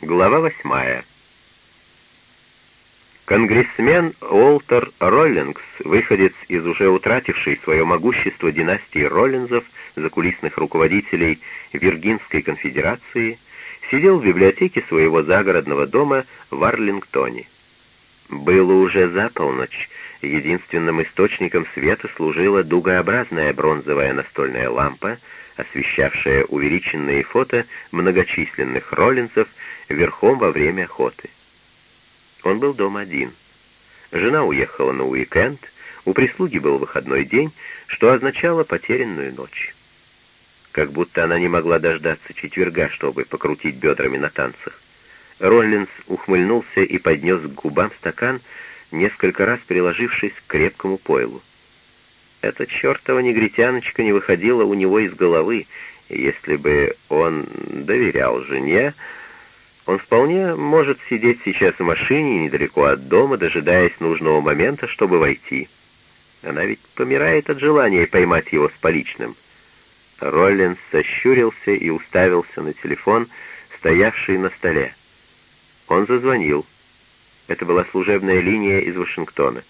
Глава восьмая. Конгрессмен Уолтер Роллингс, выходец из уже утратившей свое могущество династии Роллинзов, закулисных руководителей Виргинской конфедерации, сидел в библиотеке своего загородного дома в Арлингтоне. Было уже за полночь, единственным источником света служила дугообразная бронзовая настольная лампа, освещавшая увеличенные фото многочисленных роллинцев верхом во время охоты. Он был дома один. Жена уехала на уикенд, у прислуги был выходной день, что означало потерянную ночь. Как будто она не могла дождаться четверга, чтобы покрутить бедрами на танцах. Роллинс ухмыльнулся и поднес к губам стакан, несколько раз приложившись к крепкому пойлу. Эта чертова негритяночка не выходила у него из головы, если бы он доверял жене, он вполне может сидеть сейчас в машине недалеко от дома, дожидаясь нужного момента, чтобы войти. Она ведь помирает от желания поймать его с поличным. Роллинс сощурился и уставился на телефон, стоявший на столе. Он зазвонил. Это была служебная линия из Вашингтона.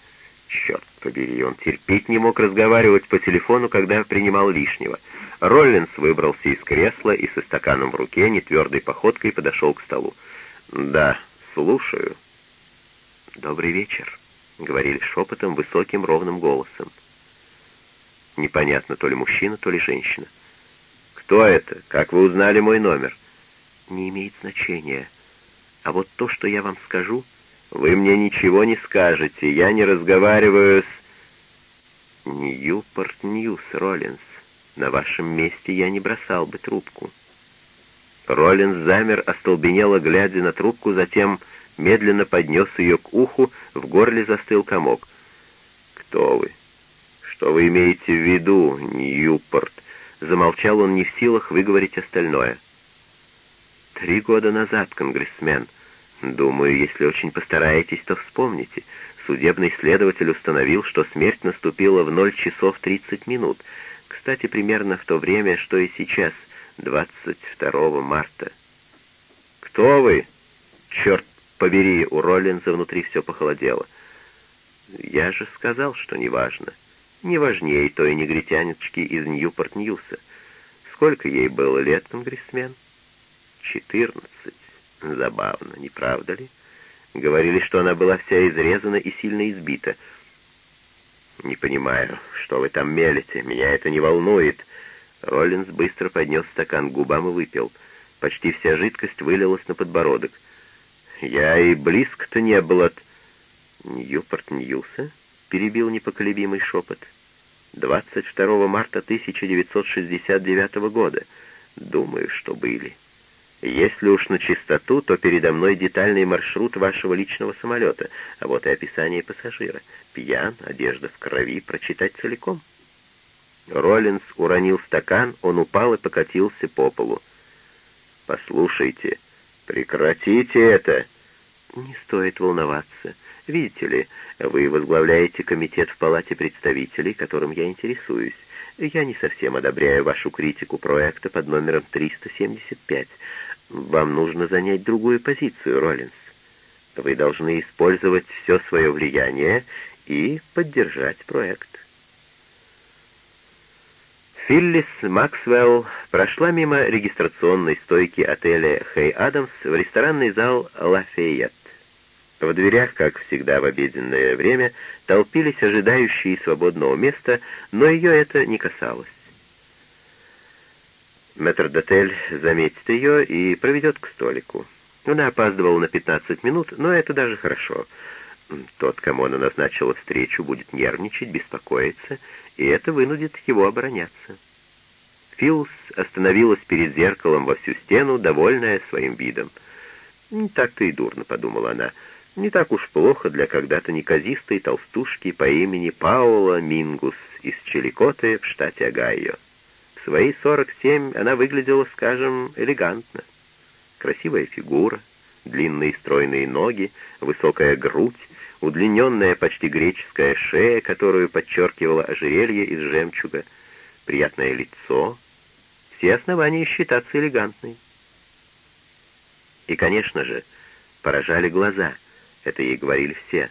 Черт побери, он терпеть не мог разговаривать по телефону, когда принимал лишнего — Роллинс выбрался из кресла и со стаканом в руке нетвердой походкой подошел к столу. «Да, слушаю». «Добрый вечер», — говорили шепотом, высоким ровным голосом. Непонятно, то ли мужчина, то ли женщина. «Кто это? Как вы узнали мой номер?» «Не имеет значения. А вот то, что я вам скажу...» «Вы мне ничего не скажете. Я не разговариваю с...» «Ньюпорт Ньюс, Роллинс. На вашем месте я не бросал бы трубку». Роллинс замер, остолбенело глядя на трубку, затем медленно поднес ее к уху, в горле застыл комок. «Кто вы? Что вы имеете в виду, Ньюпорт?» Замолчал он не в силах выговорить остальное. «Три года назад, конгрессмен. Думаю, если очень постараетесь, то вспомните. Судебный следователь установил, что смерть наступила в ноль часов тридцать минут — кстати, примерно в то время, что и сейчас, 22 марта. «Кто вы?» «Черт побери!» У Роллинза внутри все похолодело. «Я же сказал, что неважно. Не важнее той негритяночки из Ньюпорт-Ньюса. Сколько ей было лет, конгрессмен?» «Четырнадцать. Забавно, не правда ли?» Говорили, что она была вся изрезана и сильно избита — «Не понимаю, что вы там мелете. Меня это не волнует». Роллинс быстро поднес стакан к губам и выпил. Почти вся жидкость вылилась на подбородок. «Я и близко-то не был от...» «Ньюпорт Ньюса?» — перебил непоколебимый шепот. «22 марта 1969 года. Думаю, что были». Если уж на чистоту, то передо мной детальный маршрут вашего личного самолета, а вот и описание пассажира. Пьян, одежда в крови, прочитать целиком. Роллинс уронил стакан, он упал и покатился по полу. «Послушайте, прекратите это!» «Не стоит волноваться. Видите ли, вы возглавляете комитет в Палате представителей, которым я интересуюсь. Я не совсем одобряю вашу критику проекта под номером 375. Вам нужно занять другую позицию, Роллинс. Вы должны использовать все свое влияние и поддержать проект. Филлис Максвелл прошла мимо регистрационной стойки отеля «Хей Адамс» в ресторанный зал «Лафейет». В дверях, как всегда в обеденное время, толпились ожидающие свободного места, но ее это не касалось. Метрдотель заметит ее и проведет к столику. Она опаздывала на 15 минут, но это даже хорошо. Тот, кому она назначила встречу, будет нервничать, беспокоиться, и это вынудит его обороняться. Филс остановилась перед зеркалом во всю стену, довольная своим видом. «Не так-то и дурно», — подумала она. «Не так уж плохо для когда-то неказистой толстушки по имени Паула Мингус из Челикоты в штате Огайо» свои 47 она выглядела, скажем, элегантно. Красивая фигура, длинные стройные ноги, высокая грудь, удлиненная почти греческая шея, которую подчеркивало ожерелье из жемчуга, приятное лицо, все основания считаться элегантной. И, конечно же, поражали глаза. Это ей говорили все.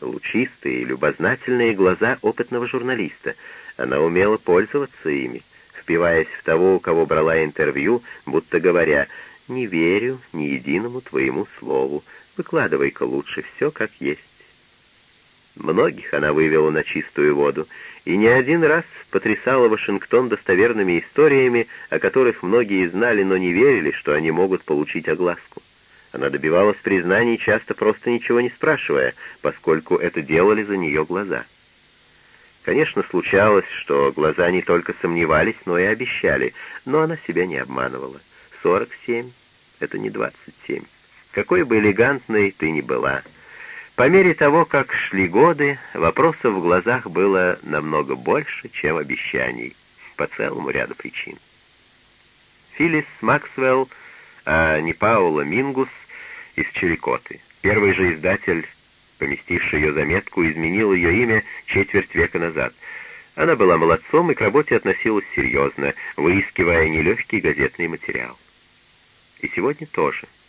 Лучистые, любознательные глаза опытного журналиста. Она умела пользоваться ими, впиваясь в того, у кого брала интервью, будто говоря «Не верю ни единому твоему слову, выкладывай-ка лучше все как есть». Многих она вывела на чистую воду, и не один раз потрясала Вашингтон достоверными историями, о которых многие знали, но не верили, что они могут получить огласку. Она добивалась признаний, часто просто ничего не спрашивая, поскольку это делали за нее глаза. Конечно, случалось, что глаза не только сомневались, но и обещали, но она себя не обманывала. Сорок семь — это не двадцать семь. Какой бы элегантной ты ни была — по мере того, как шли годы, вопросов в глазах было намного больше, чем обещаний, по целому ряду причин. Филлис Максвелл, а не Паула Мингус, из Черикоты. Первый же издатель, поместивший ее заметку, изменил ее имя четверть века назад. Она была молодцом и к работе относилась серьезно, выискивая нелегкий газетный материал. И сегодня тоже —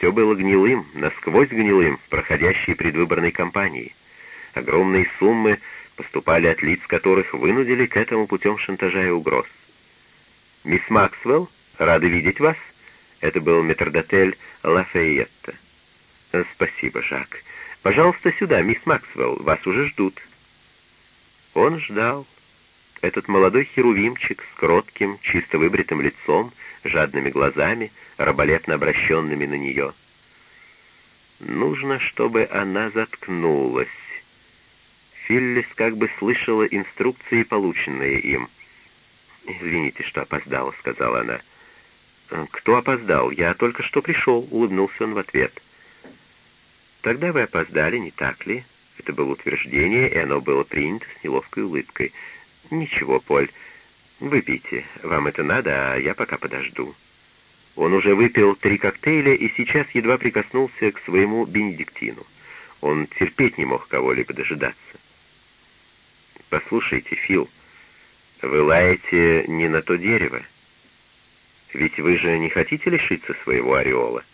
все было гнилым, насквозь гнилым в проходящей предвыборной кампании. Огромные суммы поступали от лиц, которых вынудили к этому путем шантажа и угроз. «Мисс Максвелл, рады видеть вас!» Это был метрдотель Лафайетта. «Спасибо, Жак. Пожалуйста, сюда, мисс Максвелл, вас уже ждут». Он ждал. Этот молодой херувимчик с кротким, чисто выбритым лицом, жадными глазами — раболепно обращенными на нее. Нужно, чтобы она заткнулась. Филлис как бы слышала инструкции, полученные им. «Извините, что опоздала», — сказала она. «Кто опоздал? Я только что пришел», — улыбнулся он в ответ. «Тогда вы опоздали, не так ли?» Это было утверждение, и оно было принято с неловкой улыбкой. «Ничего, Поль, выпейте. Вам это надо, а я пока подожду». Он уже выпил три коктейля и сейчас едва прикоснулся к своему бенедиктину. Он терпеть не мог кого-либо дожидаться. «Послушайте, Фил, вы лаете не на то дерево. Ведь вы же не хотите лишиться своего ореола?»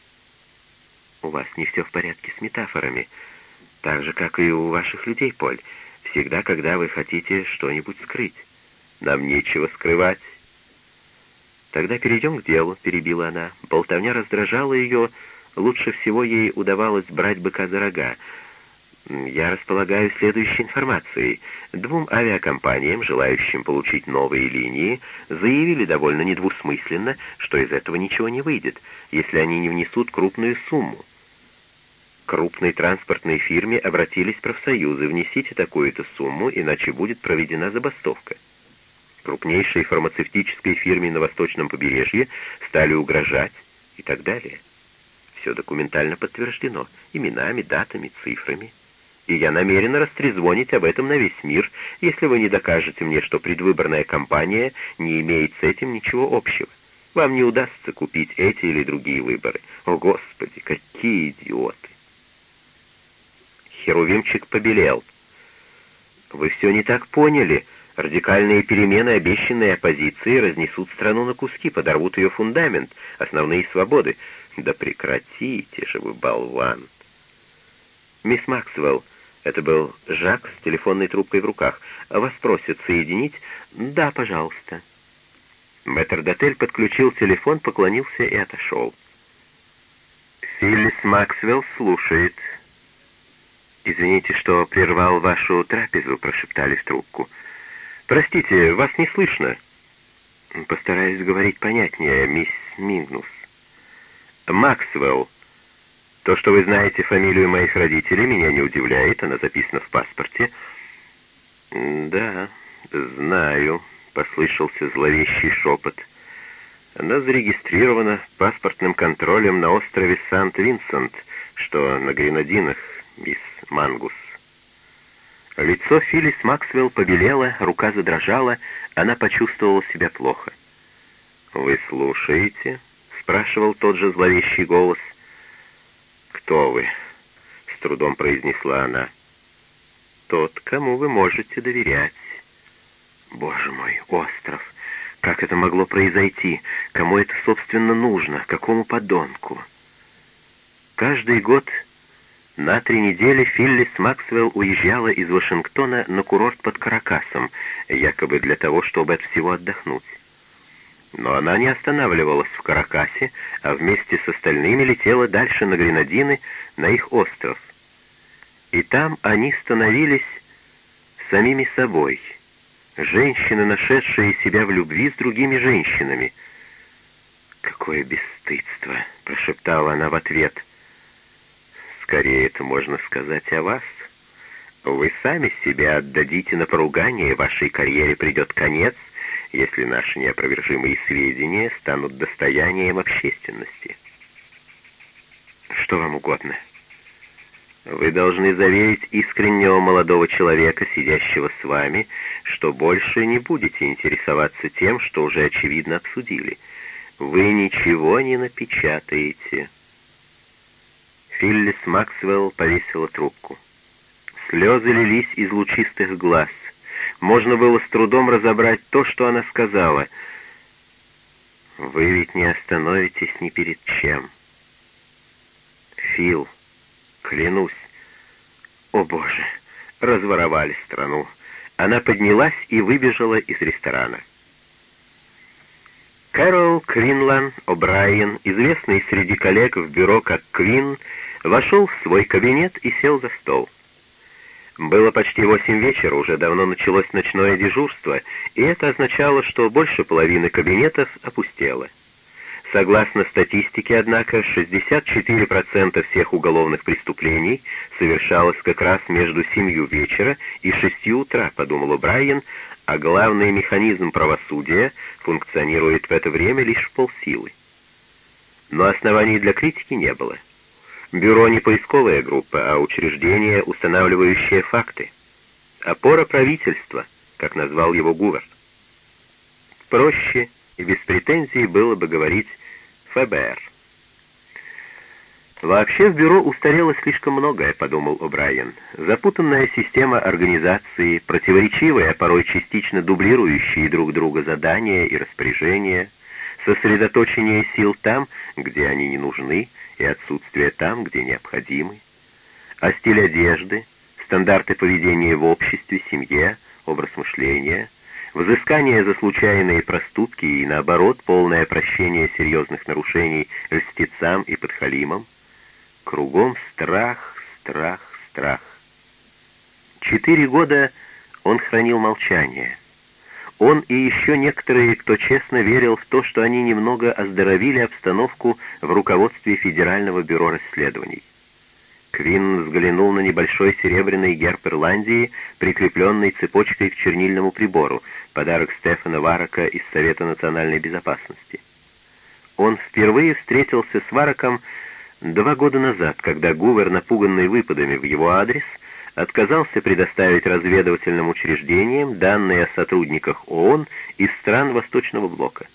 «У вас не все в порядке с метафорами, так же, как и у ваших людей, Поль. Всегда, когда вы хотите что-нибудь скрыть. Нам нечего скрывать». «Тогда перейдем к делу», — перебила она. Болтовня раздражала ее, лучше всего ей удавалось брать быка за рога. «Я располагаю следующей информацией. Двум авиакомпаниям, желающим получить новые линии, заявили довольно недвусмысленно, что из этого ничего не выйдет, если они не внесут крупную сумму. Крупной транспортной фирме обратились профсоюзы, внесите такую-то сумму, иначе будет проведена забастовка крупнейшей фармацевтической фирме на восточном побережье стали угрожать и так далее. Все документально подтверждено, именами, датами, цифрами. И я намерена растрезвонить об этом на весь мир, если вы не докажете мне, что предвыборная кампания не имеет с этим ничего общего. Вам не удастся купить эти или другие выборы. О, Господи, какие идиоты! Херувимчик побелел. «Вы все не так поняли», Радикальные перемены, обещанные оппозиции, разнесут страну на куски, подорвут ее фундамент, основные свободы. Да прекратите же вы, болван! Мисс Максвелл, это был Жак с телефонной трубкой в руках. Вас просят соединить? Да, пожалуйста. Мэтр-дотель подключил телефон, поклонился и отошел. Филлис Максвелл слушает. «Извините, что прервал вашу трапезу», — прошептали в трубку. «Простите, вас не слышно». Постараюсь говорить понятнее, мисс Мингнус. «Максвелл. То, что вы знаете фамилию моих родителей, меня не удивляет, она записана в паспорте». «Да, знаю», — послышался зловещий шепот. «Она зарегистрирована паспортным контролем на острове Сант-Винсент, что на Гренадинах, мисс Мангус». Лицо Филлис Максвелл побелело, рука задрожала, она почувствовала себя плохо. «Вы слушаете?» — спрашивал тот же зловещий голос. «Кто вы?» — с трудом произнесла она. «Тот, кому вы можете доверять». «Боже мой, остров! Как это могло произойти? Кому это, собственно, нужно? Какому подонку?» Каждый год на три недели Филлис Максвелл уезжала из Вашингтона на курорт под Каракасом, якобы для того, чтобы от всего отдохнуть. Но она не останавливалась в Каракасе, а вместе с остальными летела дальше на Гренадины, на их остров. И там они становились самими собой, женщины, нашедшие себя в любви с другими женщинами. «Какое бесстыдство!» — прошептала она в ответ. «Скорее это можно сказать о вас. Вы сами себя отдадите на поругание, вашей карьере придет конец, если наши неопровержимые сведения станут достоянием общественности». «Что вам угодно?» Вы должны заверить искреннего молодого человека, сидящего с вами, что больше не будете интересоваться тем, что уже очевидно обсудили. Вы ничего не напечатаете. Филлис Максвелл повесила трубку. Слезы лились из лучистых глаз. Можно было с трудом разобрать то, что она сказала. «Вы ведь не остановитесь ни перед чем». «Фил», Клянусь. О, Боже, разворовали страну. Она поднялась и выбежала из ресторана. Кэрол Квинлан О'Брайен, известный среди коллег в бюро как Квин, вошел в свой кабинет и сел за стол. Было почти восемь вечера, уже давно началось ночное дежурство, и это означало, что больше половины кабинетов опустело. Согласно статистике, однако, 64% всех уголовных преступлений совершалось как раз между 7 вечера и 6 утра, подумал Брайан, а главный механизм правосудия функционирует в это время лишь в полсилы. Но оснований для критики не было. Бюро не поисковая группа, а учреждение, устанавливающее факты. Опора правительства, как назвал его Гувер. Проще и без претензий было бы говорить ФБР. «Вообще в бюро устарело слишком многое», — подумал О'Брайен. «Запутанная система организации, противоречивые, а порой частично дублирующие друг друга задания и распоряжения, сосредоточение сил там, где они не нужны, и отсутствие там, где необходимы, а стиль одежды, стандарты поведения в обществе, семье, образ мышления — Взыскание за случайные проступки и, наоборот, полное прощение серьезных нарушений льстецам и подхалимам. Кругом страх, страх, страх. Четыре года он хранил молчание. Он и еще некоторые, кто честно верил в то, что они немного оздоровили обстановку в руководстве Федерального бюро расследований. Квин взглянул на небольшой серебряный герб Ирландии, прикрепленный цепочкой к чернильному прибору, подарок Стефана Варака из Совета национальной безопасности. Он впервые встретился с Вараком два года назад, когда Гувер, напуганный выпадами в его адрес, отказался предоставить разведывательным учреждениям данные о сотрудниках ООН из стран Восточного Блока.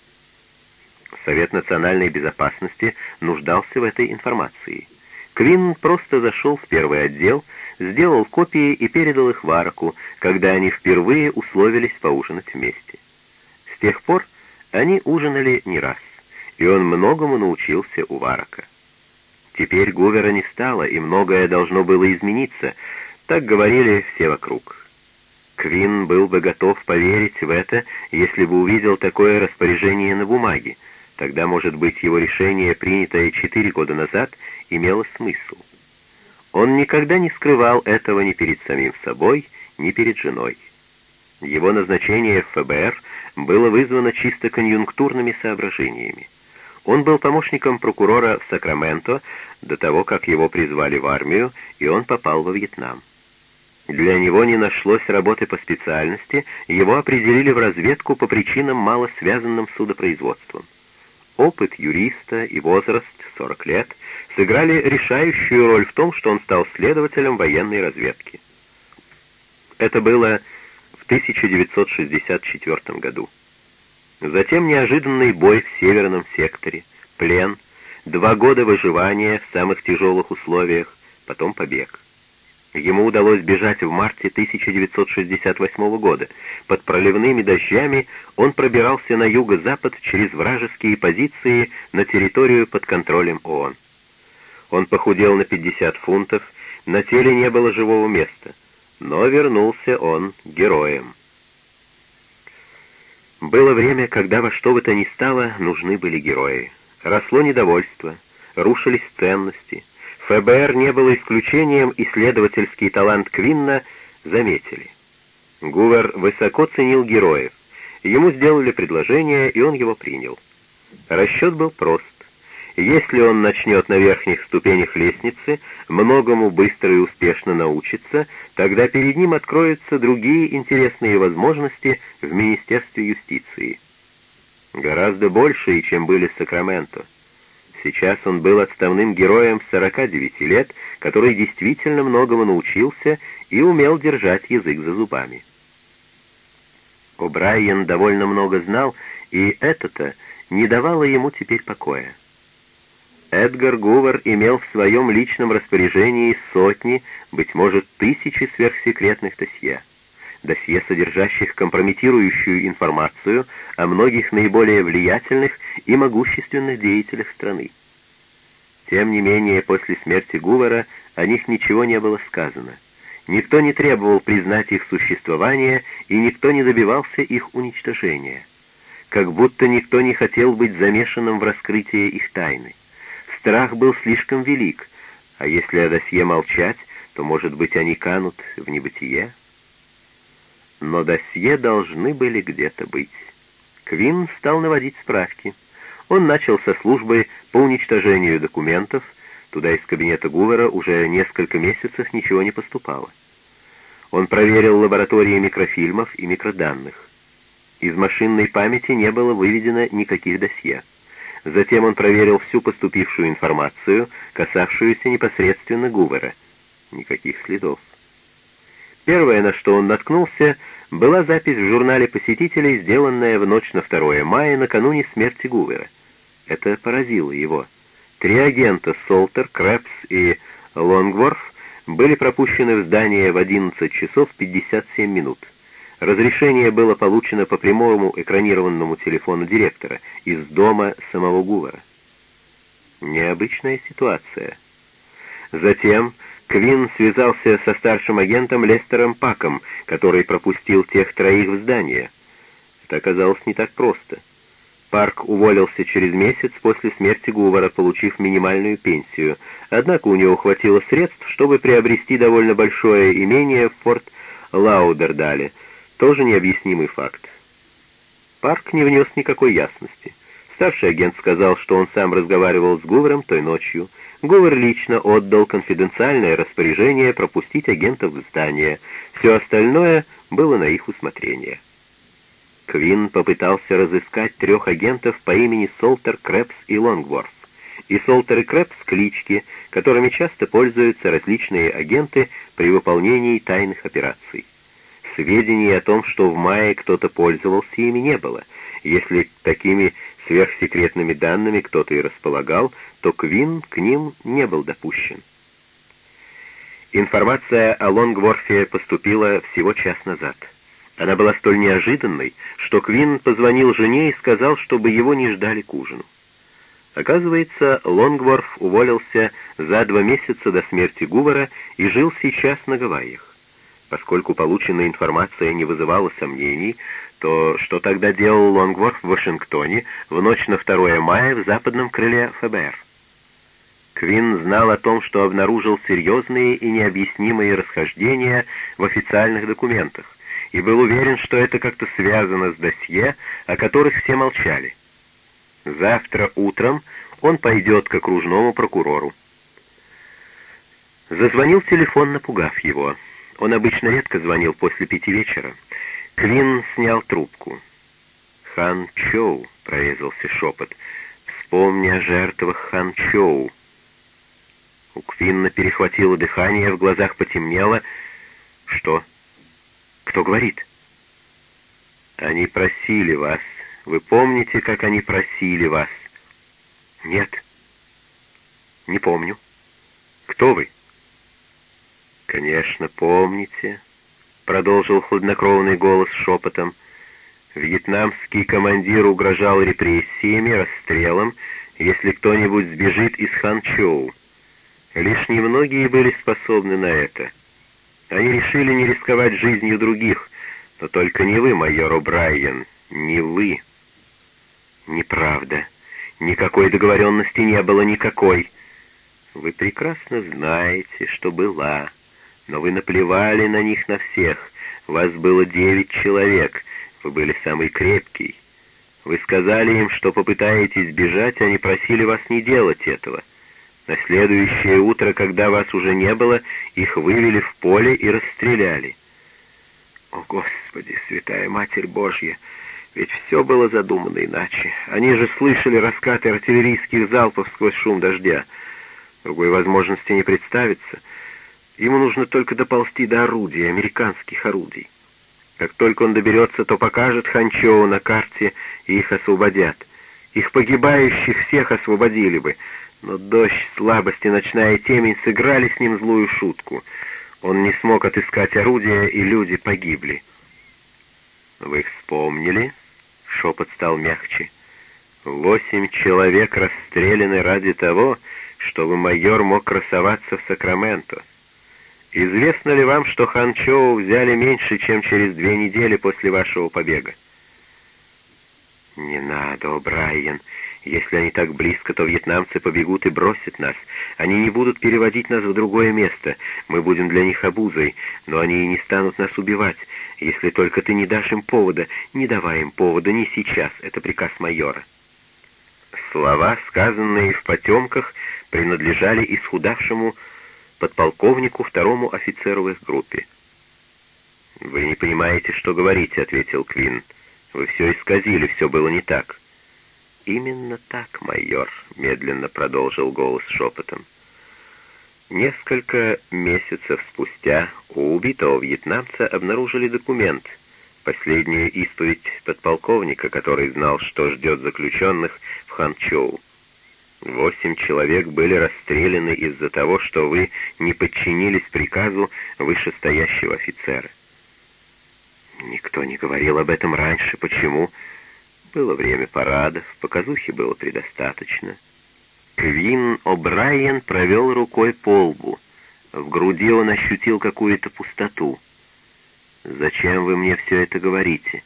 Совет национальной безопасности нуждался в этой информации. Квин просто зашел в первый отдел, сделал копии и передал их Вараку, когда они впервые условились поужинать вместе. С тех пор они ужинали не раз, и он многому научился у Варака. Теперь Гувера не стало, и многое должно было измениться, так говорили все вокруг. Квин был бы готов поверить в это, если бы увидел такое распоряжение на бумаге, тогда, может быть, его решение, принятое четыре года назад, имело смысл. Он никогда не скрывал этого ни перед самим собой, ни перед женой. Его назначение в ФБР было вызвано чисто конъюнктурными соображениями. Он был помощником прокурора в Сакраменто до того, как его призвали в армию, и он попал во Вьетнам. Для него не нашлось работы по специальности, его определили в разведку по причинам, мало связанным с судопроизводством. Опыт юриста и возраст, 40 лет, сыграли решающую роль в том, что он стал следователем военной разведки. Это было в 1964 году. Затем неожиданный бой в северном секторе, плен, два года выживания в самых тяжелых условиях, потом побег. Ему удалось бежать в марте 1968 года. Под проливными дождями он пробирался на юго-запад через вражеские позиции на территорию под контролем ООН. Он похудел на 50 фунтов, на теле не было живого места, но вернулся он героем. Было время, когда во что бы то ни стало нужны были герои. Росло недовольство, рушились ценности. ФБР не было исключением, исследовательский талант Квинна заметили. Гувер высоко ценил героев. Ему сделали предложение, и он его принял. Расчет был прост. Если он начнет на верхних ступенях лестницы, многому быстро и успешно научится, тогда перед ним откроются другие интересные возможности в Министерстве юстиции. Гораздо большие, чем были в Сакраменто. Сейчас он был отставным героем 49 лет, который действительно многому научился и умел держать язык за зубами. О'Брайен довольно много знал, и это-то не давало ему теперь покоя. Эдгар Гувер имел в своем личном распоряжении сотни, быть может, тысячи сверхсекретных досье. Досье, содержащих компрометирующую информацию о многих наиболее влиятельных и могущественных деятелях страны. Тем не менее, после смерти Гувера о них ничего не было сказано. Никто не требовал признать их существование, и никто не добивался их уничтожения. Как будто никто не хотел быть замешанным в раскрытии их тайны. Страх был слишком велик, а если о досье молчать, то, может быть, они канут в небытие? Но досье должны были где-то быть. Квин стал наводить справки. Он начал со службы по уничтожению документов, туда из кабинета Гувера уже несколько месяцев ничего не поступало. Он проверил лаборатории микрофильмов и микроданных. Из машинной памяти не было выведено никаких досье. Затем он проверил всю поступившую информацию, касавшуюся непосредственно Гувера. Никаких следов. Первое, на что он наткнулся, была запись в журнале посетителей, сделанная в ночь на 2 мая, накануне смерти Гувера. Это поразило его. Три агента Солтер, Крэпс и Лонгворф были пропущены в здание в 11 часов 57 минут. Разрешение было получено по прямому экранированному телефону директора из дома самого Гувера. Необычная ситуация. Затем Квин связался со старшим агентом Лестером Паком, который пропустил тех троих в здание. Это оказалось не так просто. Парк уволился через месяц после смерти Гувера, получив минимальную пенсию, однако у него хватило средств, чтобы приобрести довольно большое имение в Форт Лаудердале — тоже необъяснимый факт. Парк не внес никакой ясности. Старший агент сказал, что он сам разговаривал с Гувером той ночью. Гувер лично отдал конфиденциальное распоряжение пропустить агентов в здание. Все остальное было на их усмотрение. Квин попытался разыскать трех агентов по имени Солтер, Крэпс и Лонгворф. И Солтер и Крэпс — клички, которыми часто пользуются различные агенты при выполнении тайных операций. Сведений о том, что в мае кто-то пользовался ими, не было. Если такими сверхсекретными данными кто-то и располагал, то Квин к ним не был допущен. Информация о Лонгворфе поступила всего час назад. Она была столь неожиданной, что Квин позвонил жене и сказал, чтобы его не ждали к ужину. Оказывается, Лонгворф уволился за два месяца до смерти Гувера и жил сейчас на Гавайях. Поскольку полученная информация не вызывала сомнений, то что тогда делал Лонгворф в Вашингтоне в ночь на 2 мая в западном крыле ФБР? Квин знал о том, что обнаружил серьезные и необъяснимые расхождения в официальных документах, и был уверен, что это как-то связано с досье, о которых все молчали. Завтра утром он пойдет к окружному прокурору. Зазвонил телефон, напугав его. Он обычно редко звонил после пяти вечера. Квин снял трубку. «Хан Чоу», — прорезался шепот, — «вспомни о жертвах Хан Чоу». У Квинна перехватило дыхание, в глазах потемнело. «Что? Кто говорит?» «Они просили вас. Вы помните, как они просили вас?» «Нет». «Не помню». «Кто вы?» «Конечно, помните», — продолжил хладнокровный голос шепотом, «вьетнамский командир угрожал репрессиями, расстрелом, если кто-нибудь сбежит из Ханчоу. Лишь немногие были способны на это. Они решили не рисковать жизнью других, но только не вы, майор О'Брайен, не вы. Неправда. Никакой договоренности не было никакой. Вы прекрасно знаете, что была, но вы наплевали на них на всех. Вас было девять человек, вы были самый крепкий. Вы сказали им, что попытаетесь бежать, они просили вас не делать этого. На следующее утро, когда вас уже не было, их вывели в поле и расстреляли. О, Господи, святая Матерь Божья! Ведь все было задумано иначе. Они же слышали раскаты артиллерийских залпов сквозь шум дождя. Другой возможности не представится. Ему нужно только доползти до орудий, американских орудий. Как только он доберется, то покажет Ханчоу на карте, и их освободят. Их погибающих всех освободили бы, но дождь, слабость и ночная темень сыграли с ним злую шутку. Он не смог отыскать орудия, и люди погибли. «Вы вспомнили?» — шепот стал мягче. «Восемь человек расстреляны ради того, чтобы майор мог красоваться в Сакраменто. Известно ли вам, что Ханчоу взяли меньше, чем через две недели после вашего побега?» «Не надо, О'Брайен. Если они так близко, то вьетнамцы побегут и бросят нас. Они не будут переводить нас в другое место. Мы будем для них обузой, но они и не станут нас убивать. Если только ты не дашь им повода, не давай им повода, не сейчас. Это приказ майора». Слова, сказанные в потемках, принадлежали исхудавшему подполковнику, второму офицеру в их группе. «Вы не понимаете, что говорите», — ответил Квин. «Вы все исказили, все было не так». «Именно так, майор», — медленно продолжил голос шепотом. Несколько месяцев спустя у убитого вьетнамца обнаружили документ, последнюю исповедь подполковника, который знал, что ждет заключенных в Ханчоу. Восемь человек были расстреляны из-за того, что вы не подчинились приказу вышестоящего офицера. Никто не говорил об этом раньше. Почему? Было время парадов, показухи было предостаточно. Квин О'Брайен провел рукой по лбу. В груди он ощутил какую-то пустоту. «Зачем вы мне все это говорите?»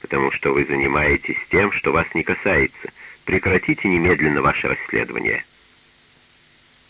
«Потому что вы занимаетесь тем, что вас не касается. Прекратите немедленно ваше расследование».